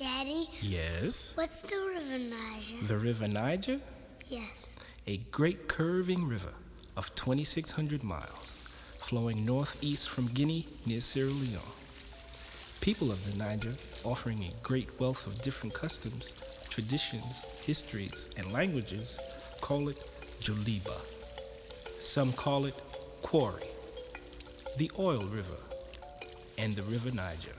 Daddy, Yes. what's the River Niger? The River Niger, Yes. a great curving river of 2,600 miles, flowing northeast from Guinea near Sierra Leone. People of the Niger, offering a great wealth of different customs, traditions, histories, and languages, call it Joliba. Some call it Quarry, the Oil River, and the River Niger.